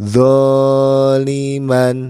zaliman